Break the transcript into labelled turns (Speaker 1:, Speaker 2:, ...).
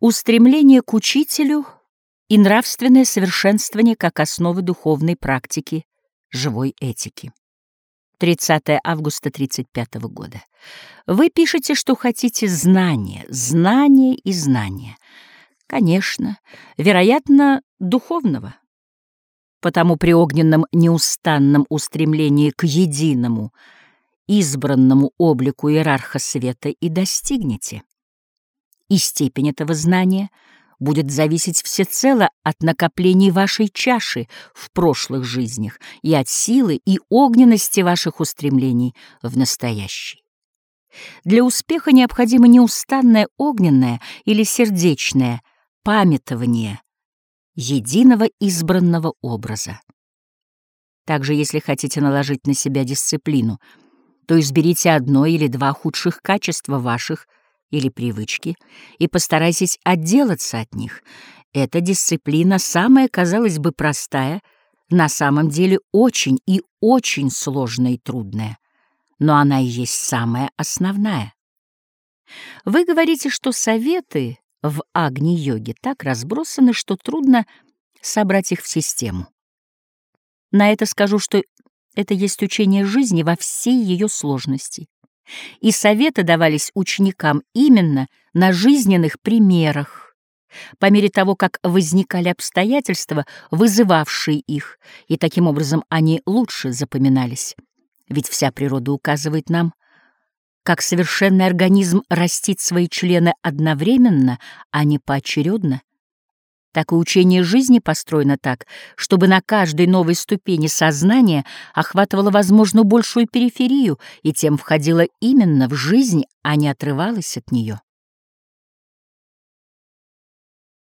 Speaker 1: Устремление к учителю и нравственное совершенствование как основы духовной практики живой этики. 30 августа 35 года. Вы пишете, что хотите знания, знания и знания. Конечно, вероятно, духовного. Потому при огненном неустанном устремлении к единому, избранному облику иерарха света и достигнете и степень этого знания будет зависеть всецело от накоплений вашей чаши в прошлых жизнях и от силы и огненности ваших устремлений в настоящей. Для успеха необходимо неустанное огненное или сердечное памятование единого избранного образа. Также, если хотите наложить на себя дисциплину, то изберите одно или два худших качества ваших – или привычки и постарайтесь отделаться от них. Эта дисциплина, самая, казалось бы, простая, на самом деле очень и очень сложная и трудная, но она и есть самая основная. Вы говорите, что советы в Агни-йоге так разбросаны, что трудно собрать их в систему. На это скажу, что это есть учение жизни во всей ее сложности и советы давались ученикам именно на жизненных примерах, по мере того, как возникали обстоятельства, вызывавшие их, и таким образом они лучше запоминались. Ведь вся природа указывает нам, как совершенный организм растит свои члены одновременно, а не поочередно, так и учение жизни построено так, чтобы на каждой новой ступени сознания охватывало, возможно, большую периферию и тем входило именно в жизнь, а не отрывалось от нее.